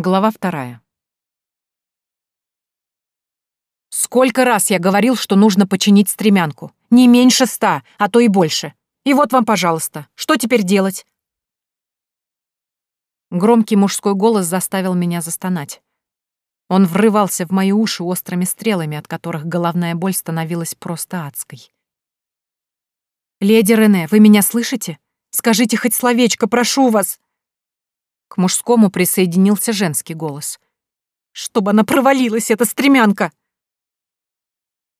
Глава вторая. Сколько раз я говорил, что нужно починить стремянку? Не меньше ста, а то и больше. И вот вам, пожалуйста. Что теперь делать? Громкий мужской голос заставил меня застонать. Он врывался в мои уши острыми стрелами, от которых головная боль становилась просто адской. «Леди Рене, вы меня слышите? Скажите хоть словечко, прошу вас!» К мужскому присоединился женский голос. «Чтобы она провалилась, эта стремянка!»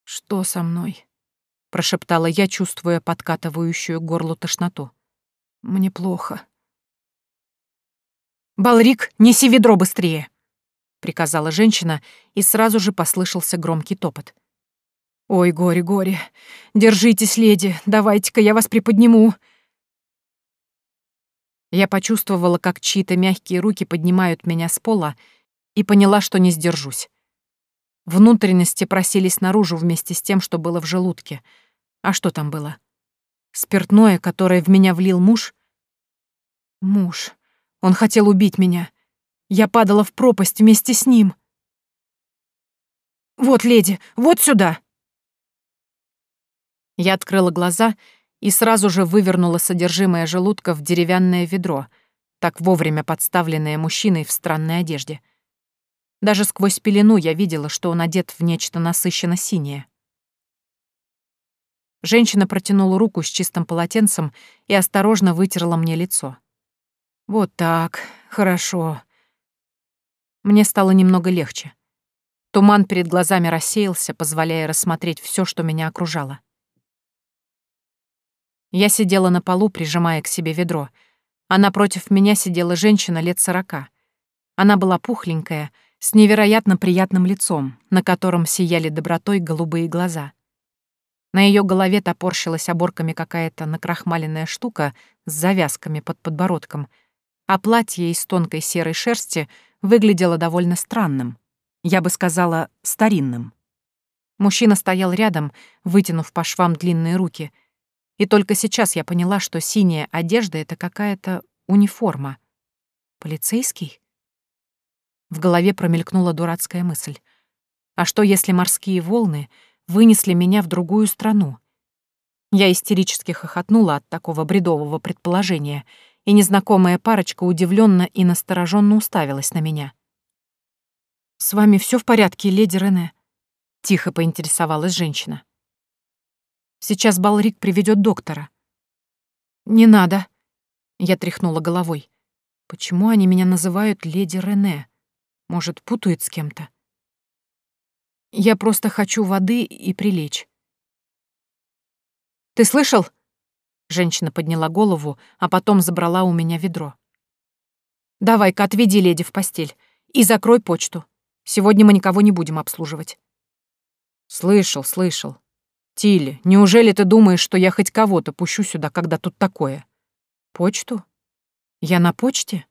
«Что со мной?» — прошептала я, чувствуя подкатывающую горло тошноту. «Мне плохо». «Балрик, неси ведро быстрее!» — приказала женщина, и сразу же послышался громкий топот. «Ой, горе, горе! Держитесь, леди, давайте-ка я вас приподниму!» Я почувствовала, как чьи-то мягкие руки поднимают меня с пола, и поняла, что не сдержусь. Внутренности просились наружу вместе с тем, что было в желудке. А что там было? Спиртное, которое в меня влил муж? Муж. Он хотел убить меня. Я падала в пропасть вместе с ним. «Вот, леди, вот сюда!» Я открыла глаза и сразу же вывернула содержимое желудка в деревянное ведро, так вовремя подставленное мужчиной в странной одежде. Даже сквозь пелену я видела, что он одет в нечто насыщенно синее. Женщина протянула руку с чистым полотенцем и осторожно вытерла мне лицо. Вот так, хорошо. Мне стало немного легче. Туман перед глазами рассеялся, позволяя рассмотреть все, что меня окружало. Я сидела на полу, прижимая к себе ведро, а напротив меня сидела женщина лет сорока. Она была пухленькая, с невероятно приятным лицом, на котором сияли добротой голубые глаза. На ее голове топорщилась оборками какая-то накрахмаленная штука с завязками под подбородком, а платье из тонкой серой шерсти выглядело довольно странным. Я бы сказала, старинным. Мужчина стоял рядом, вытянув по швам длинные руки, и только сейчас я поняла, что синяя одежда — это какая-то униформа. Полицейский? В голове промелькнула дурацкая мысль. А что, если морские волны вынесли меня в другую страну. Я истерически хохотнула от такого бредового предположения, и незнакомая парочка удивленно и настороженно уставилась на меня. «С вами все в порядке, леди Рене?» — тихо поинтересовалась женщина. «Сейчас Балрик приведет доктора». «Не надо», — я тряхнула головой. «Почему они меня называют леди Рене? Может, путают с кем-то?» Я просто хочу воды и прилечь. «Ты слышал?» Женщина подняла голову, а потом забрала у меня ведро. «Давай-ка отведи леди в постель и закрой почту. Сегодня мы никого не будем обслуживать». «Слышал, слышал. Тилли, неужели ты думаешь, что я хоть кого-то пущу сюда, когда тут такое?» «Почту? Я на почте?»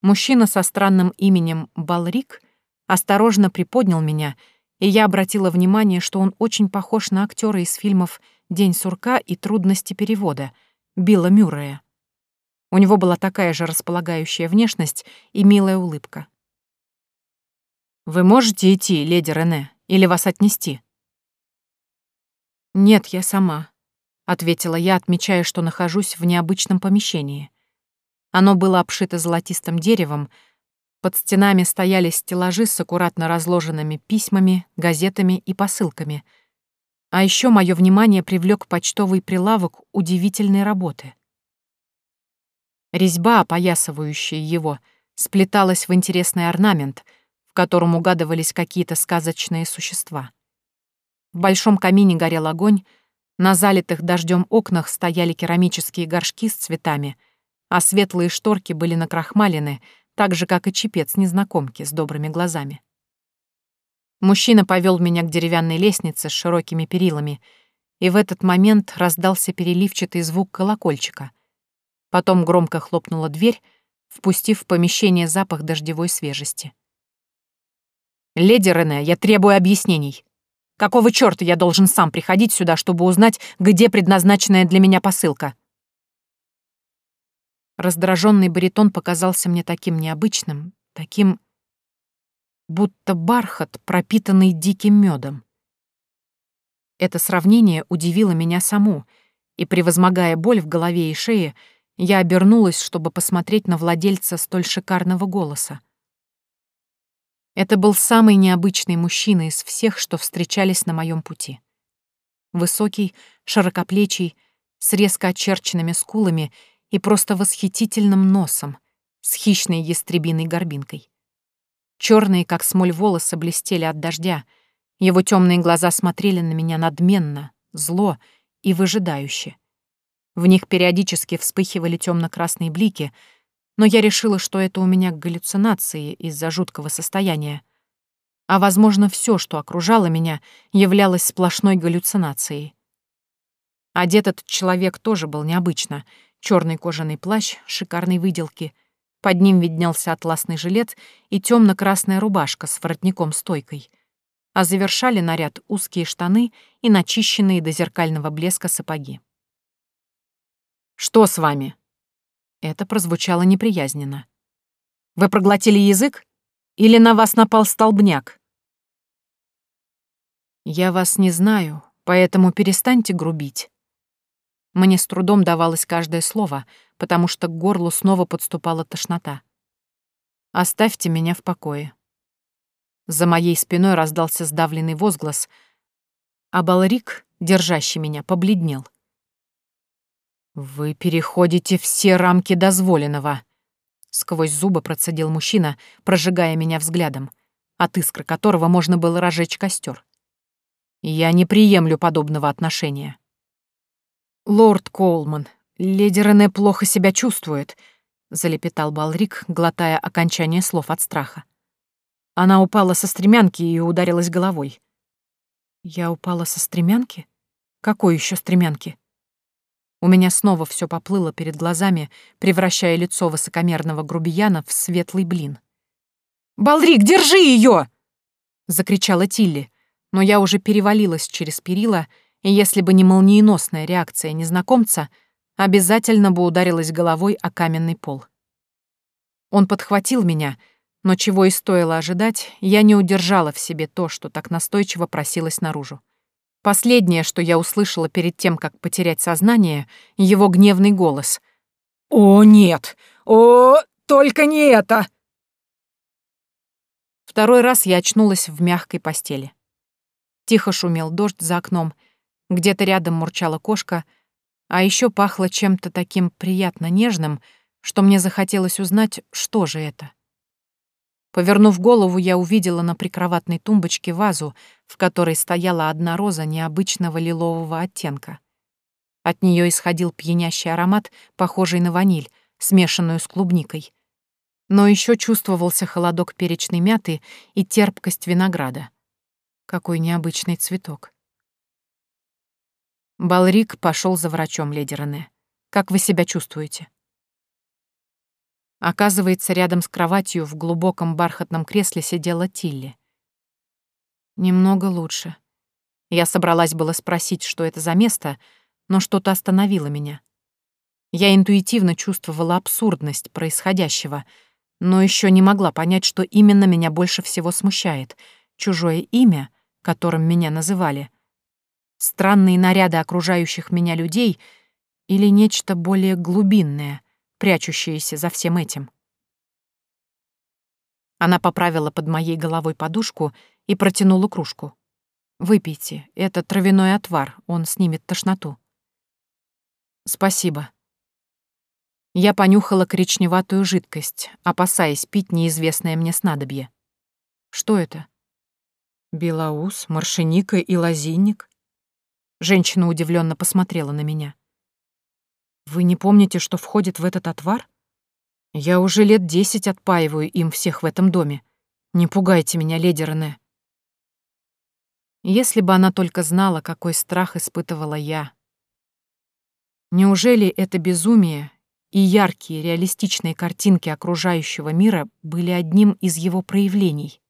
Мужчина со странным именем Балрик — осторожно приподнял меня, и я обратила внимание, что он очень похож на актера из фильмов «День сурка» и «Трудности перевода» Билла Мюррея. У него была такая же располагающая внешность и милая улыбка. «Вы можете идти, леди Рене, или вас отнести?» «Нет, я сама», — ответила я, отмечая, что нахожусь в необычном помещении. Оно было обшито золотистым деревом, под стенами стояли стеллажи с аккуратно разложенными письмами, газетами и посылками. А еще мое внимание привлек почтовый прилавок удивительной работы. Резьба, опоясывающая его, сплеталась в интересный орнамент, в котором угадывались какие-то сказочные существа. В большом камине горел огонь, на залитых дождем окнах стояли керамические горшки с цветами, а светлые шторки были накрахмалены — так же, как и чепец незнакомки с добрыми глазами. Мужчина повел меня к деревянной лестнице с широкими перилами, и в этот момент раздался переливчатый звук колокольчика. Потом громко хлопнула дверь, впустив в помещение запах дождевой свежести. «Леди Рене, я требую объяснений. Какого чёрта я должен сам приходить сюда, чтобы узнать, где предназначенная для меня посылка?» Раздраженный баритон показался мне таким необычным, таким, будто бархат, пропитанный диким медом. Это сравнение удивило меня саму, и, превозмогая боль в голове и шее, я обернулась, чтобы посмотреть на владельца столь шикарного голоса. Это был самый необычный мужчина из всех, что встречались на моем пути. Высокий, широкоплечий, с резко очерченными скулами и просто восхитительным носом, с хищной ястребиной горбинкой. Черные, как смоль, волосы блестели от дождя, его темные глаза смотрели на меня надменно, зло и выжидающе. В них периодически вспыхивали темно-красные блики, но я решила, что это у меня галлюцинации из-за жуткого состояния. А, возможно, все, что окружало меня, являлось сплошной галлюцинацией. Одет этот человек тоже был необычно. Черный кожаный плащ, шикарной выделки. Под ним виднелся атласный жилет и темно-красная рубашка с воротником-стойкой. А завершали наряд узкие штаны и начищенные до зеркального блеска сапоги. «Что с вами?» Это прозвучало неприязненно. «Вы проглотили язык? Или на вас напал столбняк?» «Я вас не знаю, поэтому перестаньте грубить». Мне с трудом давалось каждое слово, потому что к горлу снова подступала тошнота. «Оставьте меня в покое». За моей спиной раздался сдавленный возглас, а Балрик, держащий меня, побледнел. «Вы переходите все рамки дозволенного», — сквозь зубы процедил мужчина, прожигая меня взглядом, от искры которого можно было разжечь костер. «Я не приемлю подобного отношения». «Лорд Коулман, леди Рене плохо себя чувствует», — залепетал Балрик, глотая окончание слов от страха. Она упала со стремянки и ударилась головой. «Я упала со стремянки? Какой еще стремянки?» У меня снова все поплыло перед глазами, превращая лицо высокомерного грубияна в светлый блин. «Балрик, держи ее! закричала Тилли, но я уже перевалилась через перила, и если бы не молниеносная реакция незнакомца, обязательно бы ударилась головой о каменный пол. Он подхватил меня, но чего и стоило ожидать, я не удержала в себе то, что так настойчиво просилось наружу. Последнее, что я услышала перед тем, как потерять сознание, его гневный голос. «О, нет! О, только не это!» Второй раз я очнулась в мягкой постели. Тихо шумел дождь за окном, где-то рядом мурчала кошка, а еще пахло чем-то таким приятно нежным, что мне захотелось узнать, что же это. Повернув голову, я увидела на прикроватной тумбочке вазу, в которой стояла одна роза необычного лилового оттенка. От нее исходил пьянящий аромат, похожий на ваниль, смешанную с клубникой. Но еще чувствовался холодок перечной мяты и терпкость винограда. Какой необычный цветок. Балрик пошел за врачом, леди Рене. Как вы себя чувствуете? Оказывается, рядом с кроватью в глубоком бархатном кресле сидела Тилли. Немного лучше. Я собралась было спросить, что это за место, но что-то остановило меня. Я интуитивно чувствовала абсурдность происходящего, но еще не могла понять, что именно меня больше всего смущает. Чужое имя, которым меня называли, странные наряды окружающих меня людей или нечто более глубинное — прячущиеся за всем этим. Она поправила под моей головой подушку и протянула кружку. «Выпейте, это травяной отвар, он снимет тошноту». «Спасибо». Я понюхала коричневатую жидкость, опасаясь пить неизвестное мне снадобье. «Что это?» «Белоус, маршиника и лозинник?» Женщина удивленно посмотрела на меня. Вы не помните, что входит в этот отвар? Я уже лет десять отпаиваю им всех в этом доме. Не пугайте меня, леди Рене. Если бы она только знала, какой страх испытывала я. Неужели это безумие и яркие реалистичные картинки окружающего мира были одним из его проявлений?